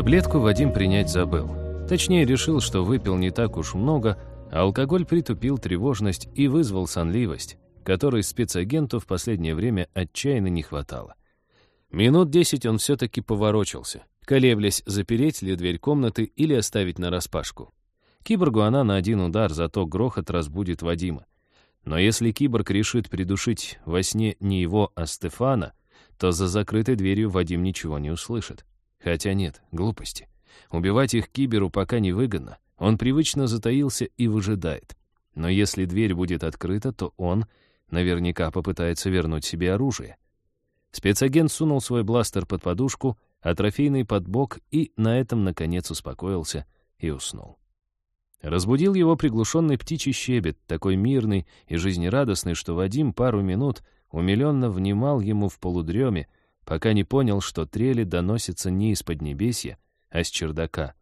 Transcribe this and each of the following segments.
Таблетку Вадим принять забыл. Точнее, решил, что выпил не так уж много, а алкоголь притупил тревожность и вызвал сонливость, которой спецагенту в последнее время отчаянно не хватало. Минут десять он все-таки поворочился, колеблясь, запереть ли дверь комнаты или оставить нараспашку. Киборгу она на один удар, зато грохот разбудит Вадима. Но если киборг решит придушить во сне не его, а Стефана, то за закрытой дверью Вадим ничего не услышит. Хотя нет, глупости. Убивать их киберу пока невыгодно. Он привычно затаился и выжидает. Но если дверь будет открыта, то он наверняка попытается вернуть себе оружие. Спецагент сунул свой бластер под подушку, а трофейный под бок и на этом, наконец, успокоился и уснул. Разбудил его приглушенный птичий щебет, такой мирный и жизнерадостный, что Вадим пару минут умиленно внимал ему в полудреме, пока не понял, что трели доносятся не из Поднебесья, а с чердака.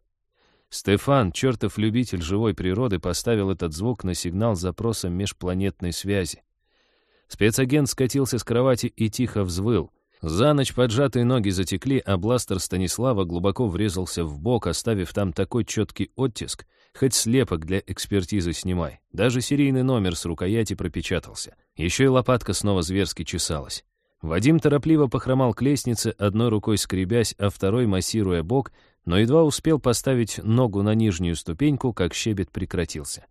Стефан, чертов любитель живой природы, поставил этот звук на сигнал запроса межпланетной связи. Спецагент скатился с кровати и тихо взвыл. За ночь поджатые ноги затекли, а бластер Станислава глубоко врезался в бок, оставив там такой четкий оттиск, хоть слепок для экспертизы снимай. Даже серийный номер с рукояти пропечатался. Еще и лопатка снова зверски чесалась. Вадим торопливо похромал к лестнице, одной рукой скребясь, а второй массируя бок, но едва успел поставить ногу на нижнюю ступеньку, как щебет прекратился.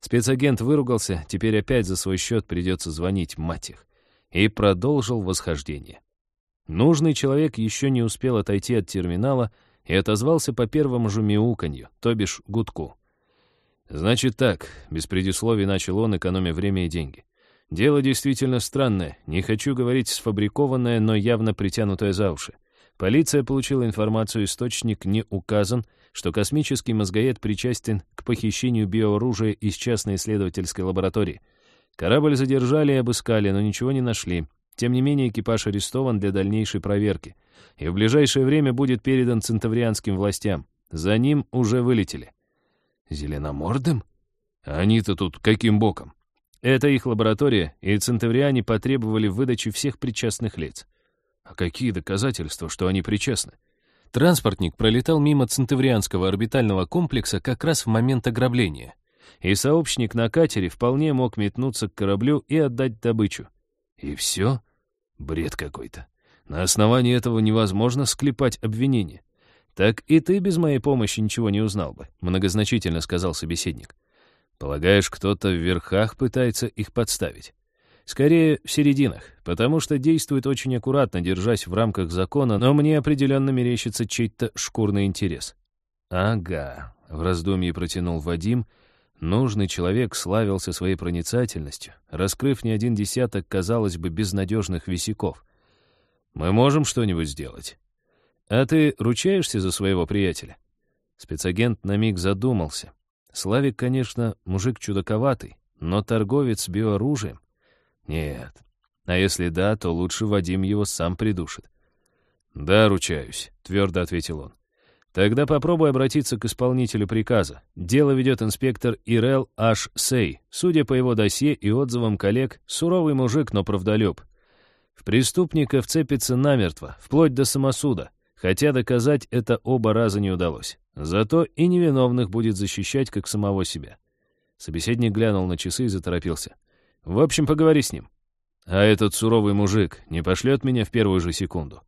Спецагент выругался, теперь опять за свой счет придется звонить, мать их, и продолжил восхождение. Нужный человек еще не успел отойти от терминала и отозвался по первому же мяуканью, то бишь гудку. «Значит так», — без предисловий начал он, экономя время и деньги. Дело действительно странное. Не хочу говорить сфабрикованное, но явно притянутое за уши. Полиция получила информацию, источник не указан, что космический мозгоед причастен к похищению биооружия из частной исследовательской лаборатории. Корабль задержали и обыскали, но ничего не нашли. Тем не менее, экипаж арестован для дальнейшей проверки. И в ближайшее время будет передан центаврианским властям. За ним уже вылетели. Зеленомордым? Они-то тут каким боком? Это их лаборатория, и центавриане потребовали выдачи всех причастных лиц. А какие доказательства, что они причастны? Транспортник пролетал мимо центаврианского орбитального комплекса как раз в момент ограбления. И сообщник на катере вполне мог метнуться к кораблю и отдать добычу. И все? Бред какой-то. На основании этого невозможно склепать обвинение. «Так и ты без моей помощи ничего не узнал бы», — многозначительно сказал собеседник. Полагаешь, кто-то в верхах пытается их подставить? Скорее, в серединах, потому что действует очень аккуратно, держась в рамках закона, но мне определенно мерещится чей-то шкурный интерес. Ага, в раздумье протянул Вадим. Нужный человек славился своей проницательностью, раскрыв не один десяток, казалось бы, безнадежных висяков. Мы можем что-нибудь сделать. А ты ручаешься за своего приятеля? Спецагент на миг задумался. Славик, конечно, мужик чудаковатый, но торговец биооружием? Нет. А если да, то лучше Вадим его сам придушит. «Да, ручаюсь», — твердо ответил он. «Тогда попробуй обратиться к исполнителю приказа. Дело ведет инспектор Ирел Аш Сей. Судя по его досье и отзывам коллег, суровый мужик, но правдолюб. В преступника вцепится намертво, вплоть до самосуда, хотя доказать это оба раза не удалось. Зато и невиновных будет защищать, как самого себя. Собеседник глянул на часы и заторопился. «В общем, поговори с ним. А этот суровый мужик не пошлет меня в первую же секунду.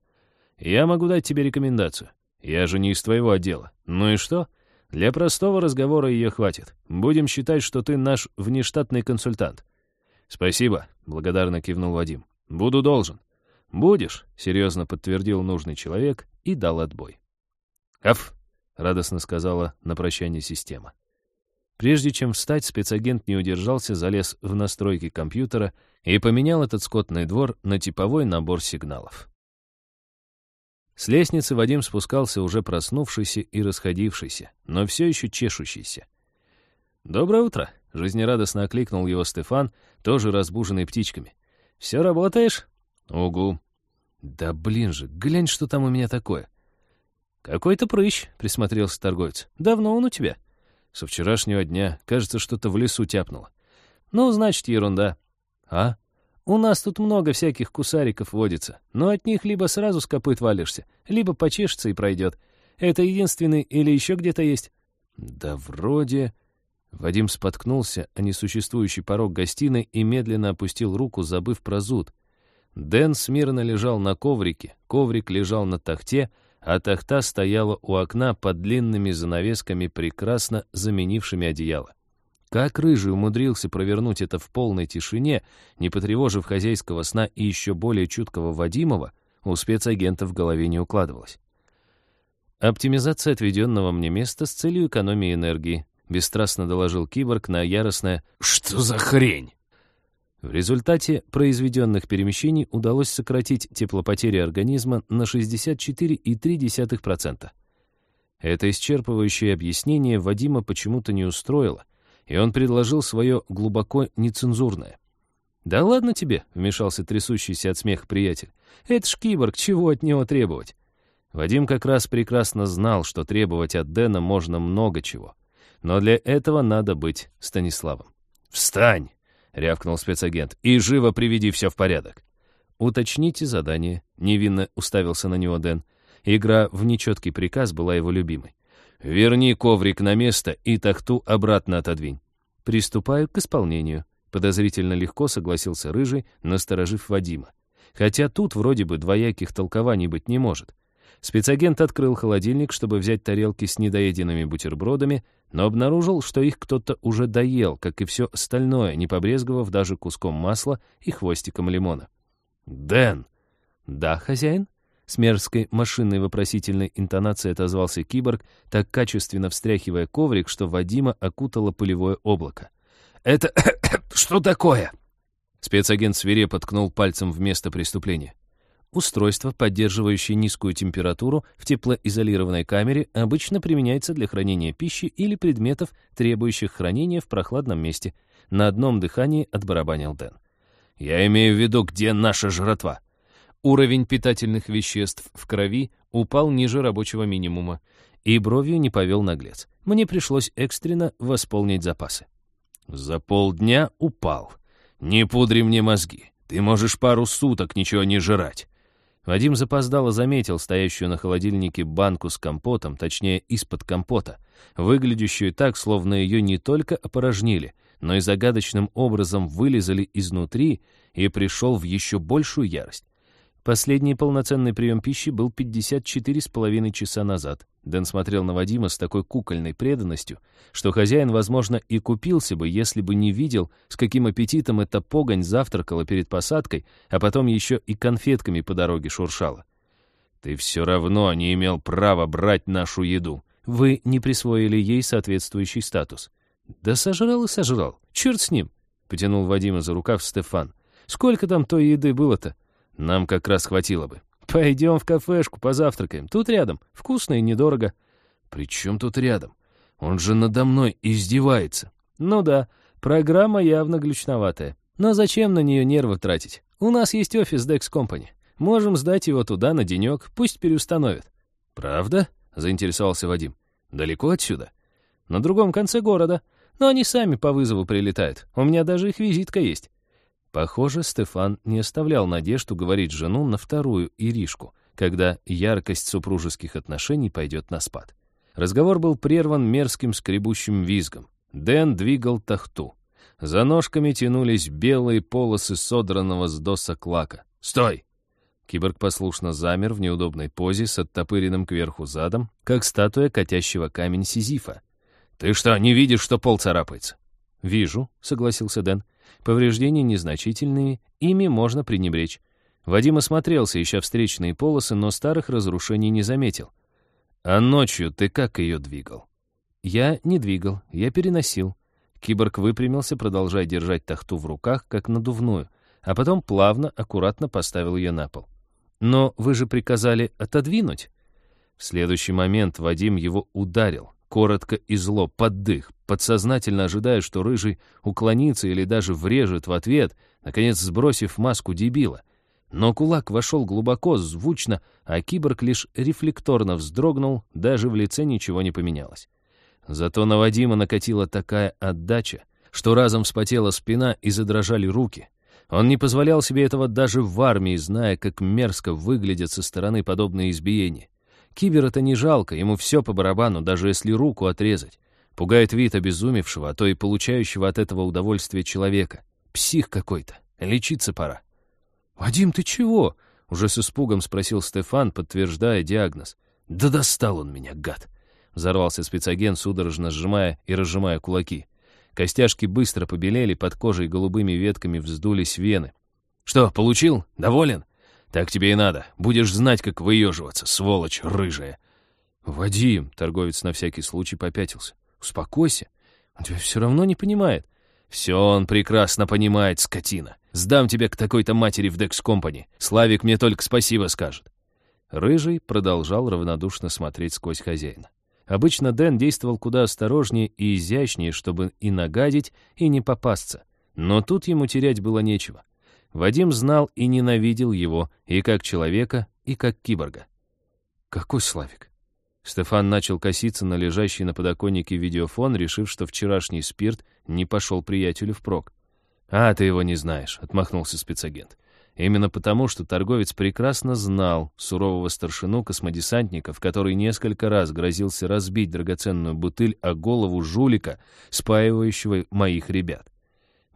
Я могу дать тебе рекомендацию. Я же не из твоего отдела. Ну и что? Для простого разговора ее хватит. Будем считать, что ты наш внештатный консультант». «Спасибо», — благодарно кивнул Вадим. «Буду должен». «Будешь», — серьезно подтвердил нужный человек и дал отбой. «Аф!» — радостно сказала на прощание система. Прежде чем встать, спецагент не удержался, залез в настройки компьютера и поменял этот скотный двор на типовой набор сигналов. С лестницы Вадим спускался уже проснувшийся и расходившийся, но все еще чешущийся. «Доброе утро!» — жизнерадостно окликнул его Стефан, тоже разбуженный птичками. «Все работаешь?» «Угу». «Да блин же, глянь, что там у меня такое!» «Какой-то прыщ», — присмотрелся торговец. «Давно он у тебя?» «Со вчерашнего дня. Кажется, что-то в лесу тяпнуло». «Ну, значит, ерунда». «А?» «У нас тут много всяких кусариков водится, но от них либо сразу с копыт валишься, либо почешется и пройдет. Это единственный или еще где-то есть?» «Да вроде...» Вадим споткнулся о несуществующий порог гостиной и медленно опустил руку, забыв про зуд. Дэн смирно лежал на коврике, коврик лежал на тахте, а тахта стояла у окна под длинными занавесками, прекрасно заменившими одеяло. Как Рыжий умудрился провернуть это в полной тишине, не потревожив хозяйского сна и еще более чуткого Вадимова, у спецагента в голове не укладывалось. Оптимизация отведенного мне места с целью экономии энергии, бесстрастно доложил киборг на яростное «Что за хрень?». В результате произведенных перемещений удалось сократить теплопотери организма на 64,3%. Это исчерпывающее объяснение Вадима почему-то не устроило, и он предложил свое глубоко нецензурное. «Да ладно тебе», — вмешался трясущийся от смеха приятель. «Это ж киборг, чего от него требовать?» Вадим как раз прекрасно знал, что требовать от Дэна можно много чего. Но для этого надо быть Станиславом. «Встань!» — рявкнул спецагент. «И живо приведи все в порядок». «Уточните задание», — невинно уставился на него Дэн. Игра в нечеткий приказ была его любимой. «Верни коврик на место и тахту обратно отодвинь». «Приступаю к исполнению», — подозрительно легко согласился Рыжий, насторожив Вадима. Хотя тут вроде бы двояких толкований быть не может. Спецагент открыл холодильник, чтобы взять тарелки с недоеденными бутербродами, но обнаружил, что их кто-то уже доел, как и все остальное, не побрезговав даже куском масла и хвостиком лимона. «Дэн!» «Да, хозяин?» С мерзкой машинной вопросительной интонацией отозвался киборг, так качественно встряхивая коврик, что Вадима окутало пылевое облако. «Это что такое?» Спецагент свирепо ткнул пальцем в место преступления. Устройство, поддерживающее низкую температуру в теплоизолированной камере, обычно применяется для хранения пищи или предметов, требующих хранения в прохладном месте. На одном дыхании отбарабанил Дэн. «Я имею в виду, где наша жратва?» Уровень питательных веществ в крови упал ниже рабочего минимума, и бровью не повел наглец. Мне пришлось экстренно восполнить запасы. «За полдня упал. Не пудри мне мозги. Ты можешь пару суток ничего не жрать. Вадим запоздало заметил стоящую на холодильнике банку с компотом, точнее, из-под компота, выглядящую так, словно ее не только опорожнили, но и загадочным образом вылезали изнутри, и пришел в еще большую ярость. Последний полноценный прием пищи был 54,5 часа назад. Дэн смотрел на Вадима с такой кукольной преданностью, что хозяин, возможно, и купился бы, если бы не видел, с каким аппетитом эта погонь завтракала перед посадкой, а потом еще и конфетками по дороге шуршала. «Ты все равно не имел права брать нашу еду. Вы не присвоили ей соответствующий статус». «Да сожрал и сожрал. Черт с ним!» — потянул Вадима за рукав Стефан. «Сколько там той еды было-то?» Нам как раз хватило бы. Пойдем в кафешку, позавтракаем. Тут рядом. Вкусно и недорого. При чем тут рядом? Он же надо мной издевается. Ну да, программа явно глючноватая. Но зачем на нее нервы тратить? У нас есть офис Dex Company. Можем сдать его туда на денек, пусть переустановят. Правда? Заинтересовался Вадим. Далеко отсюда? На другом конце города. Но они сами по вызову прилетают. У меня даже их визитка есть. Похоже, Стефан не оставлял надежд уговорить жену на вторую Иришку, когда яркость супружеских отношений пойдет на спад. Разговор был прерван мерзким скребущим визгом. Дэн двигал тахту. За ножками тянулись белые полосы содранного с досок лака. «Стой!» Киборг послушно замер в неудобной позе с оттопыренным кверху задом, как статуя катящего камень Сизифа. «Ты что, не видишь, что пол царапается?» «Вижу», — согласился Дэн. Повреждения незначительные, ими можно пренебречь. Вадим осмотрелся, ища встречные полосы, но старых разрушений не заметил. «А ночью ты как ее двигал?» «Я не двигал, я переносил». Киборг выпрямился, продолжая держать тахту в руках, как надувную, а потом плавно, аккуратно поставил ее на пол. «Но вы же приказали отодвинуть?» В следующий момент Вадим его ударил коротко и зло, под дых, подсознательно ожидая, что Рыжий уклонится или даже врежет в ответ, наконец сбросив маску дебила. Но кулак вошел глубоко, звучно, а киборг лишь рефлекторно вздрогнул, даже в лице ничего не поменялось. Зато на Вадима накатила такая отдача, что разом вспотела спина и задрожали руки. Он не позволял себе этого даже в армии, зная, как мерзко выглядят со стороны подобные избиения. Кибер это не жалко, ему все по барабану, даже если руку отрезать. Пугает вид обезумевшего, а то и получающего от этого удовольствие человека. Псих какой-то. Лечиться пора. «Вадим, ты чего?» — уже с испугом спросил Стефан, подтверждая диагноз. «Да достал он меня, гад!» — взорвался спецагент, судорожно сжимая и разжимая кулаки. Костяшки быстро побелели, под кожей голубыми ветками вздулись вены. «Что, получил? Доволен? Так тебе и надо. Будешь знать, как выеживаться, сволочь рыжая». «Вадим», — торговец на всякий случай попятился, — «успокойся. Он тебя все равно не понимает». «Все он прекрасно понимает, скотина. Сдам тебя к такой-то матери в Декс Компани. Славик мне только спасибо скажет». Рыжий продолжал равнодушно смотреть сквозь хозяина. Обычно Дэн действовал куда осторожнее и изящнее, чтобы и нагадить, и не попасться. Но тут ему терять было нечего. Вадим знал и ненавидел его и как человека, и как киборга. «Какой Славик?» Стефан начал коситься на лежащий на подоконнике видеофон, решив, что вчерашний спирт не пошел приятелю впрок. «А, ты его не знаешь», — отмахнулся спецагент. Именно потому, что торговец прекрасно знал сурового старшину космодесантников, который несколько раз грозился разбить драгоценную бутыль о голову жулика, спаивающего моих ребят.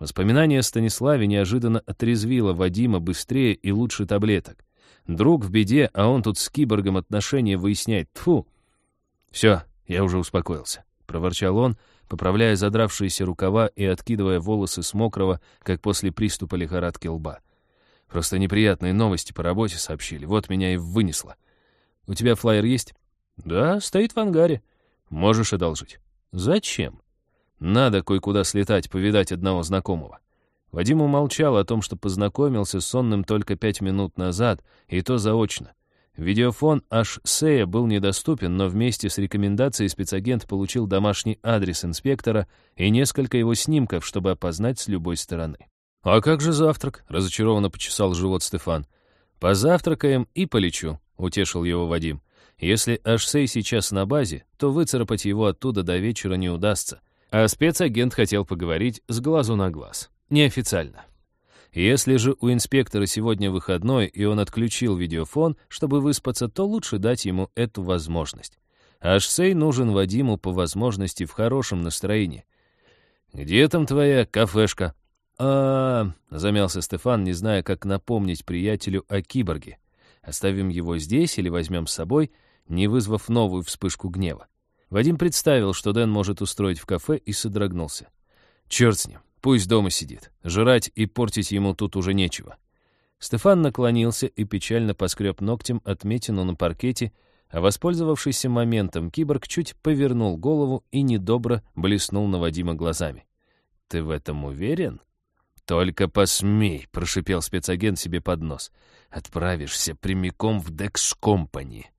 Воспоминание о Станиславе неожиданно отрезвило Вадима быстрее и лучше таблеток. Друг в беде, а он тут с киборгом отношения выясняет. Тфу. «Все, я уже успокоился», — проворчал он, поправляя задравшиеся рукава и откидывая волосы с мокрого, как после приступа лихорадки лба. Просто неприятные новости по работе сообщили. Вот меня и вынесло. У тебя флайер есть? Да, стоит в ангаре. Можешь одолжить. Зачем? Надо кое-куда слетать, повидать одного знакомого. Вадим умолчал о том, что познакомился с сонным только пять минут назад, и то заочно. Видеофон аж Сея был недоступен, но вместе с рекомендацией спецагент получил домашний адрес инспектора и несколько его снимков, чтобы опознать с любой стороны. «А как же завтрак?» — разочарованно почесал живот Стефан. «Позавтракаем и полечу», — утешил его Вадим. «Если Ашсей сейчас на базе, то выцарапать его оттуда до вечера не удастся. А спецагент хотел поговорить с глазу на глаз. Неофициально. Если же у инспектора сегодня выходной, и он отключил видеофон, чтобы выспаться, то лучше дать ему эту возможность. Ашсей нужен Вадиму по возможности в хорошем настроении. «Где там твоя кафешка?» а замялся Стефан, не зная, как напомнить приятелю о киборге. Оставим его здесь или возьмем с собой, не вызвав новую вспышку гнева. Вадим представил, что Дэн может устроить в кафе, и содрогнулся. Черт с ним, пусть дома сидит. Жрать и портить ему тут уже нечего. Стефан наклонился и печально поскреб ногтем отметину на паркете, а воспользовавшийся моментом киборг чуть повернул голову и недобро блеснул на Вадима глазами. «Ты в этом уверен?» «Только посмей», — прошипел спецагент себе под нос. «Отправишься прямиком в Декс Компани».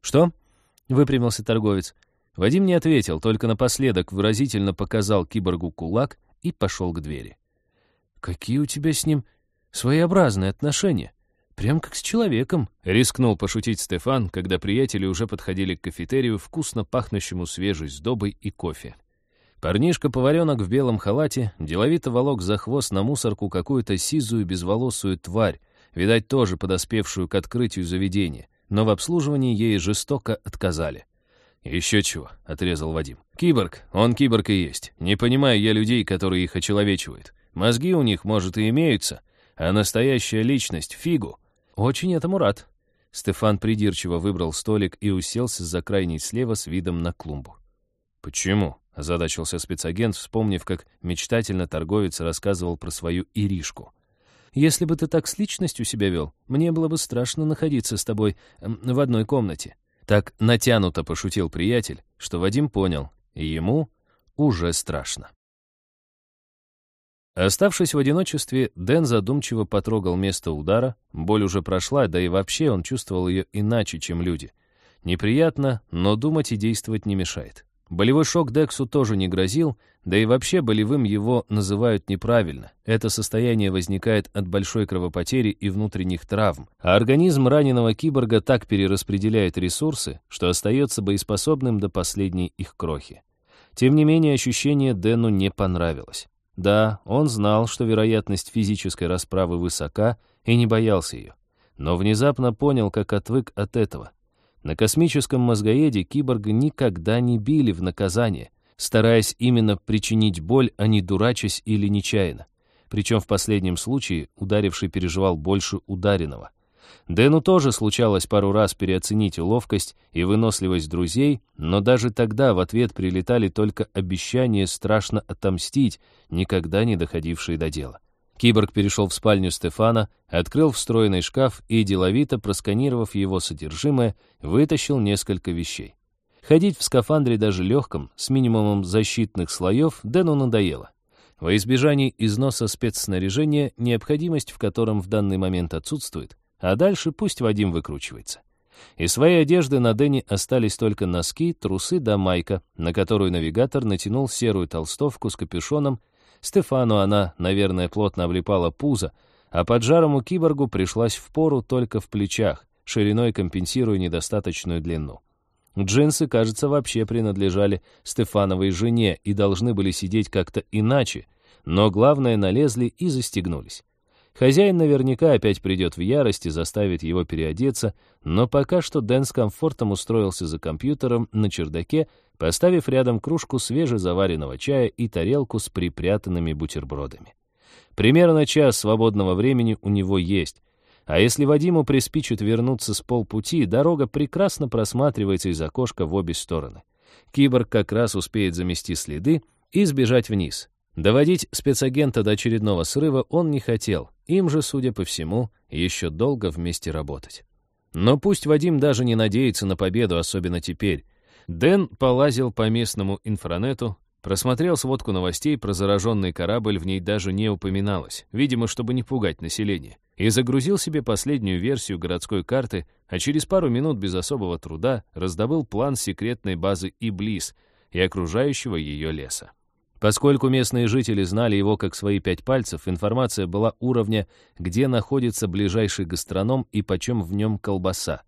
«Что?» — выпрямился торговец. Вадим не ответил, только напоследок выразительно показал киборгу кулак и пошел к двери. «Какие у тебя с ним своеобразные отношения? Прям как с человеком», — рискнул пошутить Стефан, когда приятели уже подходили к кафетерию, вкусно пахнущему свежей сдобой и кофе. Парнишка-поваренок в белом халате деловито волок за хвост на мусорку какую-то сизую безволосую тварь, видать, тоже подоспевшую к открытию заведения, но в обслуживании ей жестоко отказали. «Еще чего», — отрезал Вадим. «Киборг, он киборг и есть. Не понимаю я людей, которые их очеловечивают. Мозги у них, может, и имеются, а настоящая личность — фигу». «Очень этому рад». Стефан придирчиво выбрал столик и уселся за крайней слева с видом на клумбу. «Почему?» — озадачился спецагент, вспомнив, как мечтательно торговец рассказывал про свою Иришку. «Если бы ты так с личностью себя вел, мне было бы страшно находиться с тобой в одной комнате». Так натянуто пошутил приятель, что Вадим понял, и ему уже страшно. Оставшись в одиночестве, Дэн задумчиво потрогал место удара, боль уже прошла, да и вообще он чувствовал ее иначе, чем люди. Неприятно, но думать и действовать не мешает. Болевой шок Дексу тоже не грозил, да и вообще болевым его называют неправильно. Это состояние возникает от большой кровопотери и внутренних травм, а организм раненого киборга так перераспределяет ресурсы, что остается боеспособным до последней их крохи. Тем не менее, ощущение Дэну не понравилось. Да, он знал, что вероятность физической расправы высока, и не боялся ее. Но внезапно понял, как отвык от этого. На космическом мозгоеде киборга никогда не били в наказание, стараясь именно причинить боль, а не дурачась или нечаянно. Причем в последнем случае ударивший переживал больше ударенного. Дэну тоже случалось пару раз переоценить ловкость и выносливость друзей, но даже тогда в ответ прилетали только обещания страшно отомстить, никогда не доходившие до дела. Киборг перешел в спальню Стефана, открыл встроенный шкаф и, деловито просканировав его содержимое, вытащил несколько вещей. Ходить в скафандре даже легком, с минимумом защитных слоев, Дэну надоело. Во избежание износа спецснаряжения, необходимость в котором в данный момент отсутствует, а дальше пусть Вадим выкручивается. Из своей одежды на Дэне остались только носки, трусы да майка, на которую навигатор натянул серую толстовку с капюшоном Стефану она, наверное, плотно облепала пузо, а под жаром у киборгу пришлась в пору только в плечах, шириной компенсируя недостаточную длину. Джинсы, кажется, вообще принадлежали Стефановой жене и должны были сидеть как-то иначе, но главное, налезли и застегнулись. Хозяин наверняка опять придет в ярость и заставит его переодеться, но пока что Дэн с комфортом устроился за компьютером на чердаке, поставив рядом кружку свежезаваренного чая и тарелку с припрятанными бутербродами. Примерно час свободного времени у него есть, а если Вадиму приспичит вернуться с полпути, дорога прекрасно просматривается из окошка в обе стороны. Киборг как раз успеет замести следы и сбежать вниз. Доводить спецагента до очередного срыва он не хотел, им же, судя по всему, еще долго вместе работать. Но пусть Вадим даже не надеется на победу, особенно теперь. Дэн полазил по местному инфранету, просмотрел сводку новостей про зараженный корабль, в ней даже не упоминалось, видимо, чтобы не пугать население, и загрузил себе последнюю версию городской карты, а через пару минут без особого труда раздобыл план секретной базы Иблис и окружающего ее леса. Поскольку местные жители знали его как свои пять пальцев, информация была уровня, где находится ближайший гастроном и почем в нем колбаса.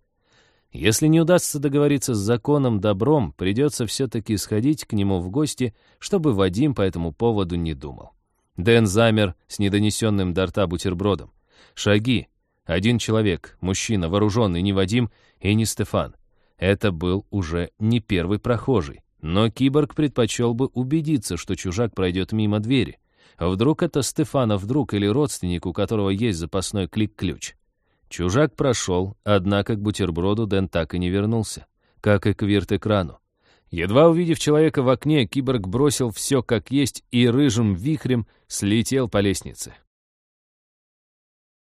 Если не удастся договориться с законом добром, придется все-таки сходить к нему в гости, чтобы Вадим по этому поводу не думал. Дэн замер с недонесенным до рта бутербродом. Шаги. Один человек, мужчина, вооруженный, не Вадим и не Стефан. Это был уже не первый прохожий. Но киборг предпочел бы убедиться, что чужак пройдет мимо двери. А вдруг это Стефанов друг или родственник, у которого есть запасной клик-ключ. Чужак прошел, однако к бутерброду Дэн так и не вернулся, как и к вирт-экрану. Едва увидев человека в окне, киборг бросил все как есть и рыжим вихрем слетел по лестнице.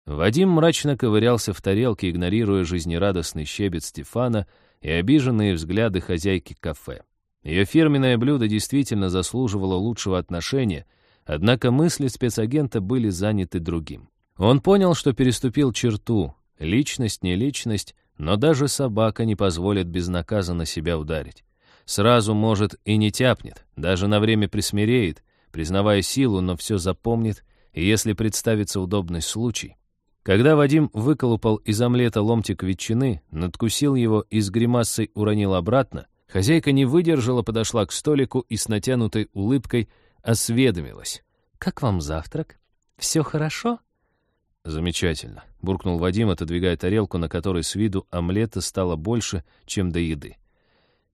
Вадим мрачно ковырялся в тарелке, игнорируя жизнерадостный щебет Стефана и обиженные взгляды хозяйки кафе. Ее фирменное блюдо действительно заслуживало лучшего отношения, однако мысли спецагента были заняты другим. Он понял, что переступил черту. Личность не личность, но даже собака не позволит безнаказанно себя ударить. Сразу, может, и не тяпнет, даже на время присмиреет, признавая силу, но все запомнит, и если представится удобный случай. Когда Вадим выколупал из омлета ломтик ветчины, надкусил его и с гримасой уронил обратно, Хозяйка не выдержала, подошла к столику и с натянутой улыбкой осведомилась. «Как вам завтрак? Все хорошо?» «Замечательно», — буркнул Вадим, отодвигая тарелку, на которой с виду омлета стало больше, чем до еды.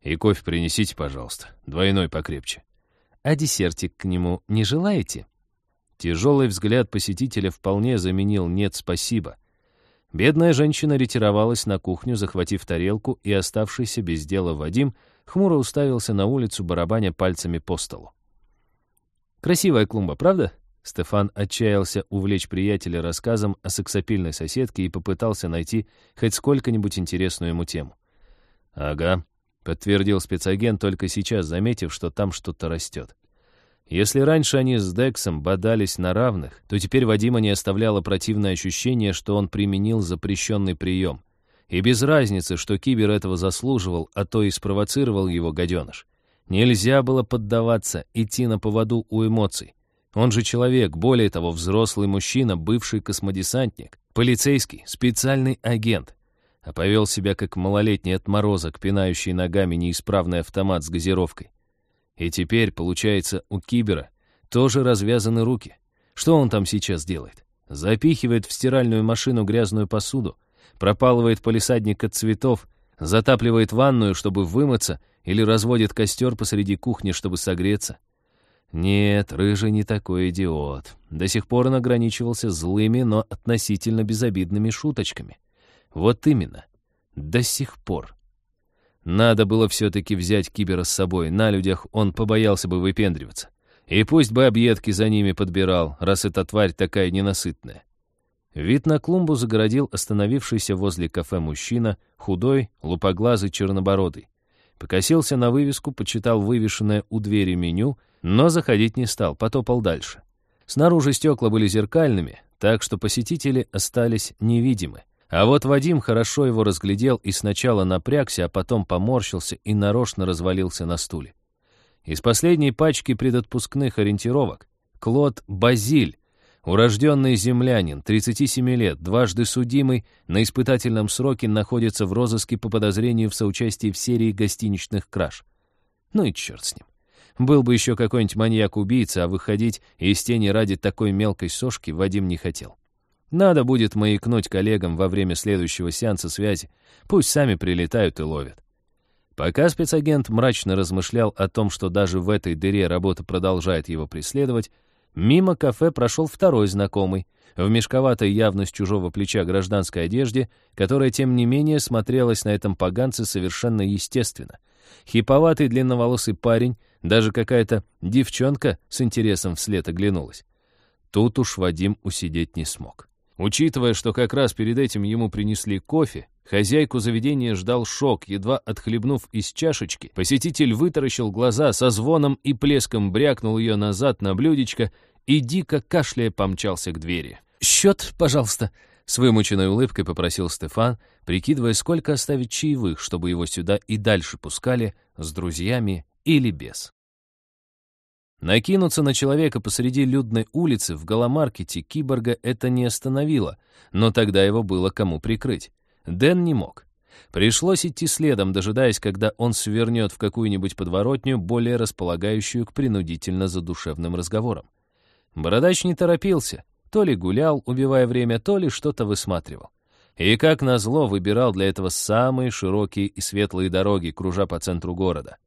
«И кофе принесите, пожалуйста, двойной покрепче». «А десертик к нему не желаете?» Тяжелый взгляд посетителя вполне заменил «нет, спасибо». Бедная женщина ретировалась на кухню, захватив тарелку, и оставшийся без дела Вадим хмуро уставился на улицу, барабаня пальцами по столу. «Красивая клумба, правда?» Стефан отчаялся увлечь приятеля рассказом о сексапильной соседке и попытался найти хоть сколько-нибудь интересную ему тему. «Ага», — подтвердил спецагент, только сейчас заметив, что там что-то растет. Если раньше они с Дексом бодались на равных, то теперь Вадима не оставляло противное ощущение, что он применил запрещенный прием. И без разницы, что Кибер этого заслуживал, а то и спровоцировал его гаденыш. Нельзя было поддаваться, идти на поводу у эмоций. Он же человек, более того, взрослый мужчина, бывший космодесантник, полицейский, специальный агент. А повел себя как малолетний отморозок, пинающий ногами неисправный автомат с газировкой. И теперь, получается, у Кибера тоже развязаны руки. Что он там сейчас делает? Запихивает в стиральную машину грязную посуду, пропалывает полисадник от цветов, Затапливает ванную, чтобы вымыться, или разводит костер посреди кухни, чтобы согреться. Нет, Рыжий не такой идиот. До сих пор он ограничивался злыми, но относительно безобидными шуточками. Вот именно. До сих пор. Надо было все-таки взять Кибера с собой. На людях он побоялся бы выпендриваться. И пусть бы объедки за ними подбирал, раз эта тварь такая ненасытная. Вид на клумбу загородил остановившийся возле кафе мужчина, худой, лупоглазый, чернобородый. Покосился на вывеску, почитал вывешенное у двери меню, но заходить не стал, потопал дальше. Снаружи стекла были зеркальными, так что посетители остались невидимы. А вот Вадим хорошо его разглядел и сначала напрягся, а потом поморщился и нарочно развалился на стуле. Из последней пачки предотпускных ориентировок Клод Базиль, урожденный землянин, 37 лет, дважды судимый, на испытательном сроке находится в розыске по подозрению в соучастии в серии гостиничных краж. Ну и черт с ним. Был бы еще какой-нибудь маньяк-убийца, а выходить из тени ради такой мелкой сошки Вадим не хотел. Надо будет маякнуть коллегам во время следующего сеанса связи. Пусть сами прилетают и ловят. Пока спецагент мрачно размышлял о том, что даже в этой дыре работа продолжает его преследовать, мимо кафе прошел второй знакомый, в мешковатой явно с чужого плеча гражданской одежде, которая, тем не менее, смотрелась на этом поганце совершенно естественно. Хиповатый длинноволосый парень, даже какая-то девчонка с интересом вслед оглянулась. Тут уж Вадим усидеть не смог. Учитывая, что как раз перед этим ему принесли кофе, хозяйку заведения ждал шок, едва отхлебнув из чашечки, посетитель вытаращил глаза, со звоном и плеском брякнул ее назад на блюдечко и дико кашляя помчался к двери. «Счет, пожалуйста», — с вымученной улыбкой попросил Стефан, прикидывая, сколько оставить чаевых, чтобы его сюда и дальше пускали, с друзьями или без. Накинуться на человека посреди людной улицы в голомаркете киборга это не остановило, но тогда его было кому прикрыть. Дэн не мог. Пришлось идти следом, дожидаясь, когда он свернет в какую-нибудь подворотню, более располагающую к принудительно задушевным разговорам. Бородач не торопился, то ли гулял, убивая время, то ли что-то высматривал. И, как назло, выбирал для этого самые широкие и светлые дороги, кружа по центру города.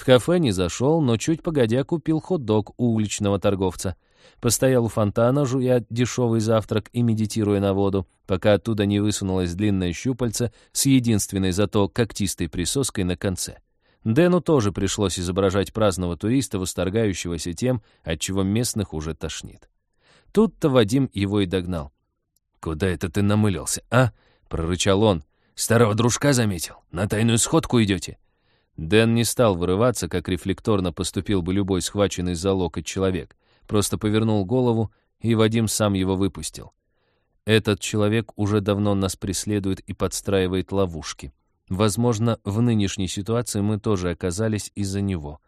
В кафе не зашел, но чуть погодя купил хот-дог у уличного торговца. Постоял у фонтана, жуя дешевый завтрак и медитируя на воду, пока оттуда не высунулась длинная щупальца с единственной зато когтистой присоской на конце. Дэну тоже пришлось изображать праздного туриста, восторгающегося тем, от чего местных уже тошнит. Тут-то Вадим его и догнал. «Куда это ты намылился, а?» — прорычал он. «Старого дружка заметил? На тайную сходку идете?» Дэн не стал вырываться, как рефлекторно поступил бы любой схваченный за локоть человек. Просто повернул голову, и Вадим сам его выпустил. Этот человек уже давно нас преследует и подстраивает ловушки. Возможно, в нынешней ситуации мы тоже оказались из-за него.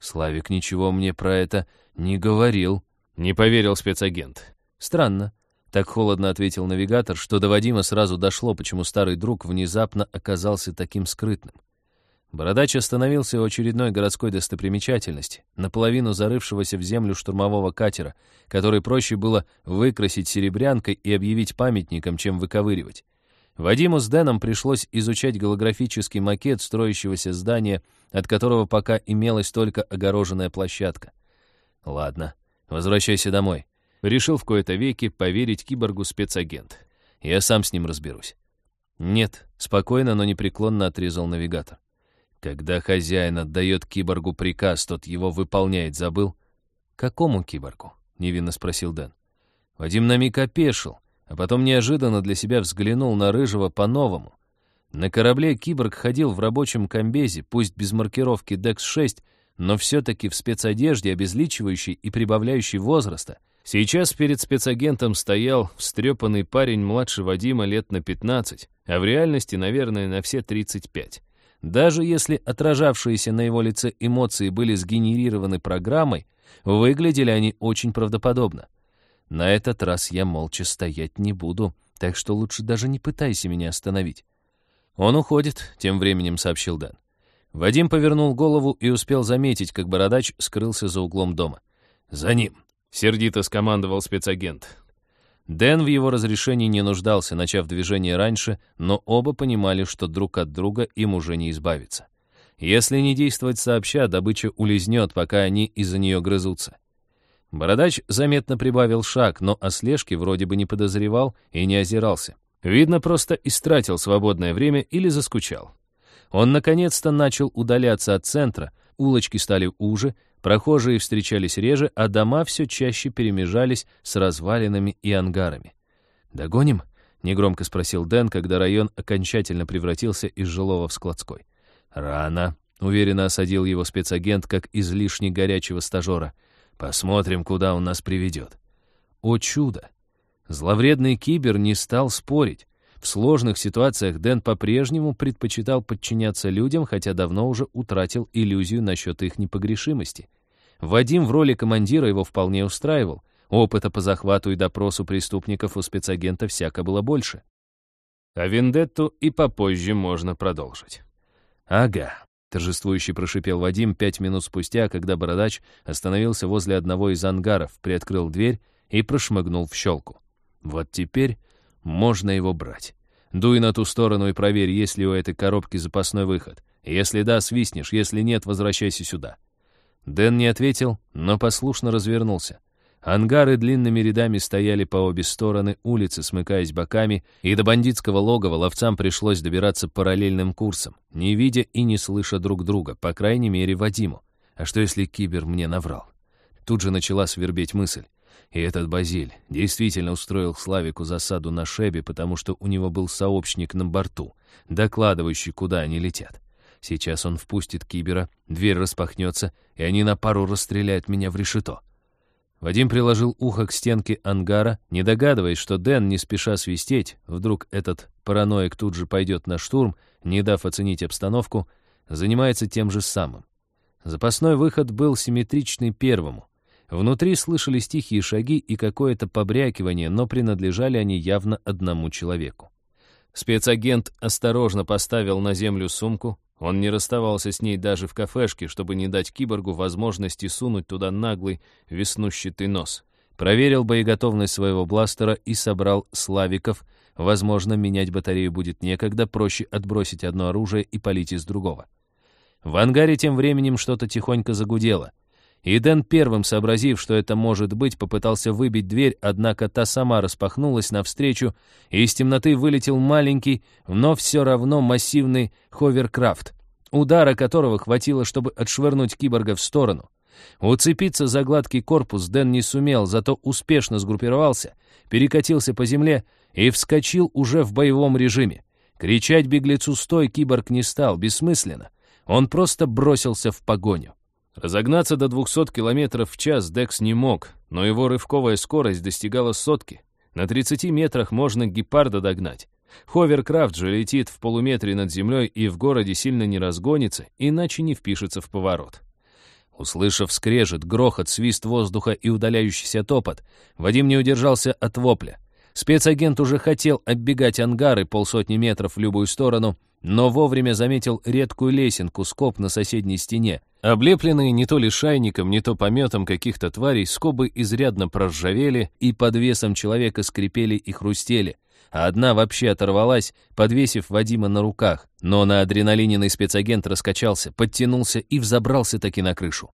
Славик ничего мне про это не говорил. Не поверил спецагент. Странно. Так холодно ответил навигатор, что до Вадима сразу дошло, почему старый друг внезапно оказался таким скрытным. Бородач остановился у очередной городской достопримечательности, наполовину зарывшегося в землю штурмового катера, который проще было выкрасить серебрянкой и объявить памятником, чем выковыривать. Вадиму с Дэном пришлось изучать голографический макет строящегося здания, от которого пока имелась только огороженная площадка. «Ладно, возвращайся домой». Решил в кои-то веки поверить киборгу спецагент. Я сам с ним разберусь. «Нет», — спокойно, но непреклонно отрезал навигатор. Когда хозяин отдает киборгу приказ, тот его выполняет, забыл? «Какому киборгу?» — невинно спросил Дэн. Вадим на миг опешил, а потом неожиданно для себя взглянул на Рыжего по-новому. На корабле киборг ходил в рабочем комбезе, пусть без маркировки DEX-6, но все-таки в спецодежде, обезличивающей и прибавляющей возраста. Сейчас перед спецагентом стоял встрепанный парень младше Вадима лет на 15, а в реальности, наверное, на все 35. Даже если отражавшиеся на его лице эмоции были сгенерированы программой, выглядели они очень правдоподобно. На этот раз я молча стоять не буду, так что лучше даже не пытайся меня остановить. «Он уходит», — тем временем сообщил Дэн. Вадим повернул голову и успел заметить, как бородач скрылся за углом дома. «За ним!» — сердито скомандовал спецагент. Дэн в его разрешении не нуждался, начав движение раньше, но оба понимали, что друг от друга им уже не избавиться. Если не действовать сообща, добыча улизнет, пока они из-за нее грызутся. Бородач заметно прибавил шаг, но о слежке вроде бы не подозревал и не озирался. Видно, просто истратил свободное время или заскучал. Он наконец-то начал удаляться от центра, улочки стали уже, прохожие встречались реже, а дома все чаще перемежались с развалинами и ангарами. «Догоним?» — негромко спросил Дэн, когда район окончательно превратился из жилого в складской. «Рано», — уверенно осадил его спецагент, как излишне горячего стажера. «Посмотрим, куда он нас приведет». О чудо! Зловредный кибер не стал спорить. В сложных ситуациях Дэн по-прежнему предпочитал подчиняться людям, хотя давно уже утратил иллюзию насчет их непогрешимости. Вадим в роли командира его вполне устраивал. Опыта по захвату и допросу преступников у спецагента всяко было больше. А вендетту и попозже можно продолжить. «Ага», — торжествующе прошипел Вадим пять минут спустя, когда бородач остановился возле одного из ангаров, приоткрыл дверь и прошмыгнул в щелку. «Вот теперь можно его брать. Дуй на ту сторону и проверь, есть ли у этой коробки запасной выход. Если да, свистнешь, если нет, возвращайся сюда». Дэн не ответил, но послушно развернулся. Ангары длинными рядами стояли по обе стороны улицы, смыкаясь боками, и до бандитского логова ловцам пришлось добираться параллельным курсом, не видя и не слыша друг друга, по крайней мере, Вадиму. А что, если Кибер мне наврал? Тут же начала свербеть мысль. И этот Базиль действительно устроил Славику засаду на Шебе, потому что у него был сообщник на борту, докладывающий, куда они летят. Сейчас он впустит Кибера, дверь распахнется, и они на пару расстреляют меня в решето. Вадим приложил ухо к стенке ангара, не догадываясь, что Дэн, не спеша свистеть, вдруг этот параноик тут же пойдет на штурм, не дав оценить обстановку, занимается тем же самым. Запасной выход был симметричный первому. Внутри слышались тихие шаги и какое-то побрякивание, но принадлежали они явно одному человеку. Спецагент осторожно поставил на землю сумку, он не расставался с ней даже в кафешке, чтобы не дать киборгу возможности сунуть туда наглый, веснущатый нос. Проверил боеготовность своего бластера и собрал славиков. Возможно, менять батарею будет некогда, проще отбросить одно оружие и полить из другого. В ангаре тем временем что-то тихонько загудело — и Дэн, первым сообразив, что это может быть, попытался выбить дверь, однако та сама распахнулась навстречу, и из темноты вылетел маленький, но все равно массивный ховеркрафт, удара которого хватило, чтобы отшвырнуть киборга в сторону. Уцепиться за гладкий корпус Дэн не сумел, зато успешно сгруппировался, перекатился по земле и вскочил уже в боевом режиме. Кричать беглецу «стой» киборг не стал, бессмысленно. Он просто бросился в погоню. Разогнаться до 200 км в час Декс не мог, но его рывковая скорость достигала сотки. На 30 метрах можно гепарда догнать. Ховеркрафт же летит в полуметре над землей и в городе сильно не разгонится, иначе не впишется в поворот. Услышав скрежет, грохот, свист воздуха и удаляющийся топот, Вадим не удержался от вопля. Спецагент уже хотел оббегать ангары полсотни метров в любую сторону, но вовремя заметил редкую лесенку, скоб на соседней стене. Облепленные не то лишайником, не то пометом каких-то тварей, скобы изрядно проржавели и под весом человека скрипели и хрустели, а одна вообще оторвалась, подвесив Вадима на руках. Но на адреналиненный спецагент раскачался, подтянулся и взобрался таки на крышу.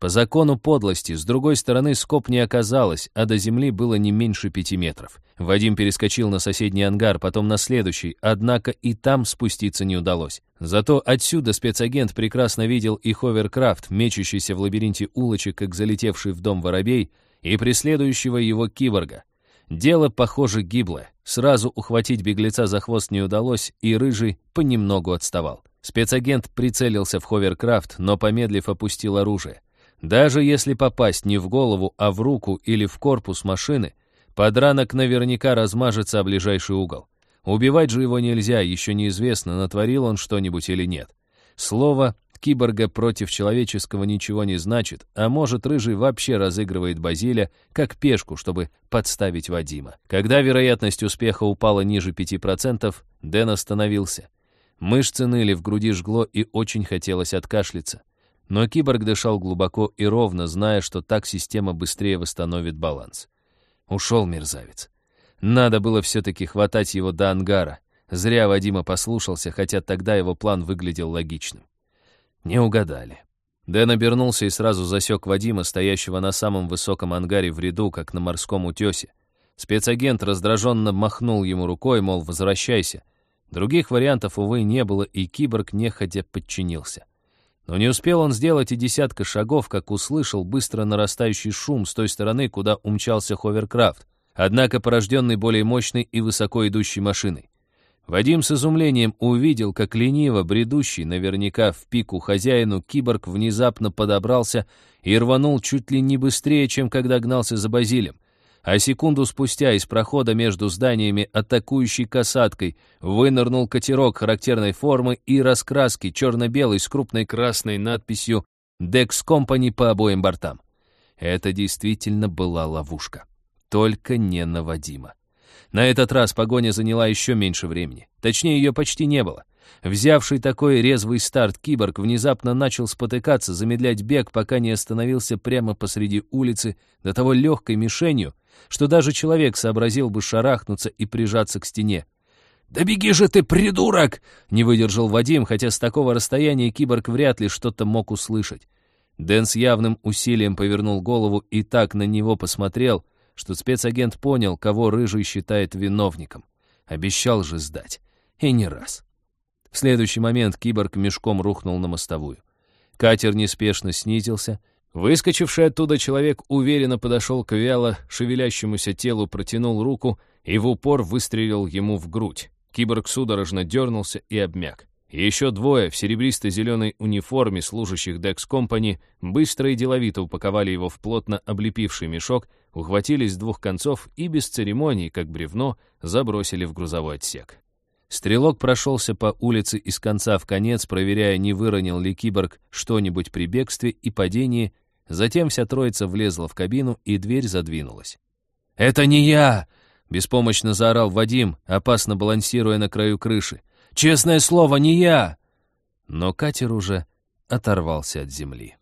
По закону подлости, с другой стороны скоб не оказалось, а до земли было не меньше пяти метров. Вадим перескочил на соседний ангар, потом на следующий, однако и там спуститься не удалось. Зато отсюда спецагент прекрасно видел и ховеркрафт, мечущийся в лабиринте улочек, как залетевший в дом воробей, и преследующего его киборга. Дело, похоже, гиблое. Сразу ухватить беглеца за хвост не удалось, и Рыжий понемногу отставал. Спецагент прицелился в ховеркрафт, но, помедлив, опустил оружие. Даже если попасть не в голову, а в руку или в корпус машины, подранок наверняка размажется о ближайший угол. Убивать же его нельзя, еще неизвестно, натворил он что-нибудь или нет. Слово киборга против человеческого ничего не значит, а может, Рыжий вообще разыгрывает Базиля как пешку, чтобы подставить Вадима. Когда вероятность успеха упала ниже 5%, Дэн остановился. Мышцы ныли, в груди жгло и очень хотелось откашляться. Но киборг дышал глубоко и ровно, зная, что так система быстрее восстановит баланс. Ушел мерзавец. Надо было все-таки хватать его до ангара. Зря Вадима послушался, хотя тогда его план выглядел логичным. Не угадали. Дэн обернулся и сразу засек Вадима, стоящего на самом высоком ангаре в ряду, как на морском утесе. Спецагент раздраженно махнул ему рукой, мол, возвращайся. Других вариантов, увы, не было, и киборг нехотя подчинился. Но не успел он сделать и десятка шагов, как услышал быстро нарастающий шум с той стороны, куда умчался ховеркрафт, однако порожденный более мощной и высоко идущей машиной. Вадим с изумлением увидел, как лениво бредущий, наверняка в пику хозяину, киборг внезапно подобрался и рванул чуть ли не быстрее, чем когда гнался за Базилем. А секунду спустя из прохода между зданиями, атакующей касаткой, вынырнул катерок характерной формы и раскраски черно-белый с крупной красной надписью «Dex Company» по обоим бортам. Это действительно была ловушка. Только не на Вадима. На этот раз погоня заняла еще меньше времени. Точнее, ее почти не было. Взявший такой резвый старт киборг внезапно начал спотыкаться, замедлять бег, пока не остановился прямо посреди улицы, до того легкой мишенью, что даже человек сообразил бы шарахнуться и прижаться к стене. «Да беги же ты, придурок!» — не выдержал Вадим, хотя с такого расстояния киборг вряд ли что-то мог услышать. Дэн с явным усилием повернул голову и так на него посмотрел, что спецагент понял, кого Рыжий считает виновником. Обещал же сдать. И не раз. В следующий момент киборг мешком рухнул на мостовую. Катер неспешно снизился. Выскочивший оттуда человек уверенно подошел к вяло шевелящемуся телу, протянул руку и в упор выстрелил ему в грудь. Киборг судорожно дернулся и обмяк. Еще двое в серебристо-зеленой униформе служащих Dex Company быстро и деловито упаковали его в плотно облепивший мешок, ухватились с двух концов и без церемоний, как бревно, забросили в грузовой отсек. Стрелок прошелся по улице из конца в конец, проверяя, не выронил ли киборг что-нибудь при бегстве и падении, затем вся троица влезла в кабину, и дверь задвинулась. «Это не я!» — беспомощно заорал Вадим, опасно балансируя на краю крыши. Честное слово, не я!» Но катер уже оторвался от земли.